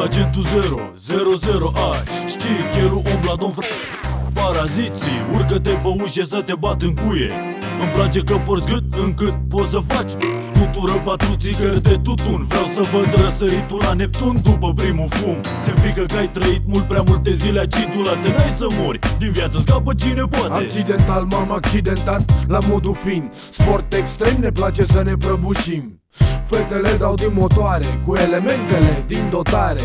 Punctul 0, 00 aș Știi chelul umbla domn fr... Paraziții, urcă-te pe ușe să te bat în cuie Îmi place că porți gât încât poți să faci Scutură patru țigări de tutun Vreau să văd răsăritul la Neptun după primul fum Ți-e frică că ai trăit mult prea multe zile acidulate N-ai să mori, din viață scapă cine poate. Accidental, m-am accidentat la modul fin. Sport extrem, ne place să ne prăbușim. Fetele dau din motoare, cu elementele din dotare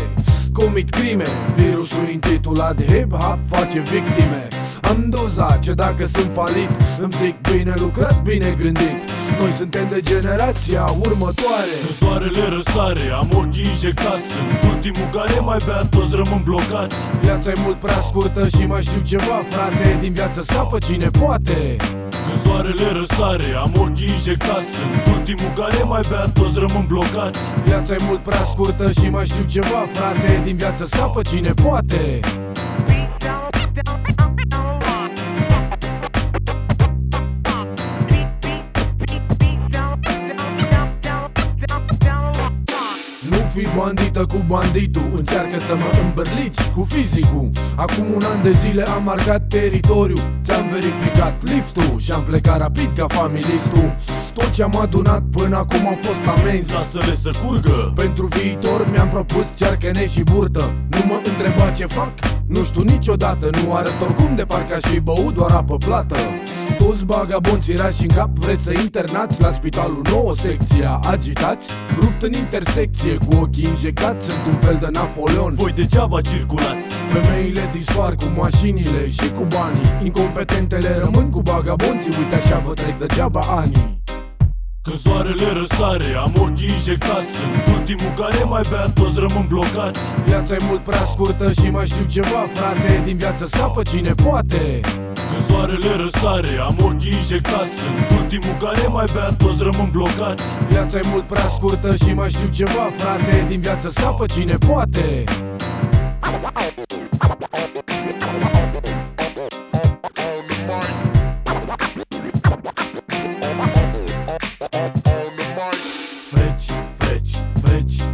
Comit crime, virusul intitulat hip-hop face victime. Am doza ce dacă sunt falit Îmi zic bine lucrat, bine gândit Noi suntem de generația următoare. Când soarele răsare, am ochii injectați. Sunt ultimul care mai bea, toți rămân blocați. Viața e mult prea scurtă și mai știu ceva, frate. Din viață scapă cine poate. Când soarele răsare, am ochii injectați. Sunt ultimul care mai bea, toți rămân blocați. Viața e mult prea scurtă și mai știu ceva, frate. Din viață scapă cine poate fi bandită cu banditul Încearcă să mă îmbărlici cu fizicul. Acum un an de zile am marcat teritoriu Ți-am verificat liftul Și-am plecat rapid ca familistul. Tot ce-am adunat până acum au fost amenzi. Lasă-le să curgă. Pentru viitor mi-am propus cearcăne și burtă. Nu mă întreba ce fac, nu știu niciodată Nu arăt oricum de parcă aș fi băut doar apă plată Toți bagabonții rași în cap Vreți să internați la spitalul nouă secția Agitați, rupt în intersecție Cu ochii injectați, sunt un fel de Napoleon. Voi degeaba circulați. Femeile dispar cu mașinile și cu banii. Incompetentele rămân cu bagabonții Uite așa vă trec degeaba ani Când soarele răsare, am ochii injectați. Sunt ultimul care mai bea, toți rămân blocați. Viața e mult prea scurtă și mai știu ceva, frate. Din viață scapă cine poate Când soarele răsare, am ochii injectați. Sunt ultimul care mai bea, toți rămân blocați. Viața e mult prea scurtă și mai știu ceva, frate. Din viață scapă cine poate. Freci, freci, freci, freci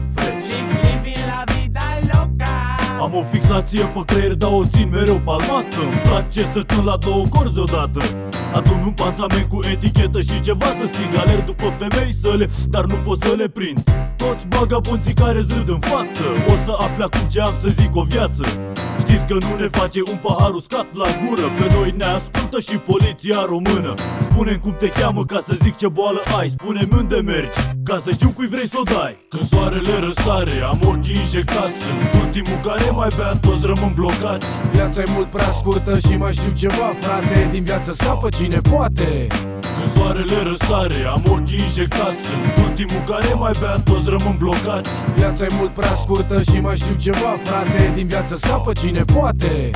Am o fixație pe creier, dar o țin mereu palmată. Îmi place să cânt la două corzi odată. Adun un pansament cu etichetă și ceva să sting Alerg după femei să le, dar nu pot să le prind Toți bagabonții care zrâd în față. O să afle acum ce am să zic o viață. Știți că nu ne face un pahar uscat la gură. Pe noi ne ascultă și poliția română. Spune cum te cheamă ca să zic ce boală ai. Spune-mi unde mergi ca să știu cui vrei să o dai. Când soarele răsare, am ochii injectați. Sunt ultimul care mai bea, toți rămân blocați. Viața e mult prea scurtă și mai știu ceva, frate. Din viață scapă cine poate. Când soarele răsare, am ochii injectați. Sunt ultimul care mai bea, toți rămân blocați. Viața e mult prea scurtă și mai știu ceva, frate. Din viață scapă cine poate